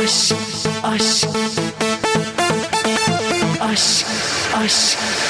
aşk aşk. Aşk aşk.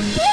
Bye.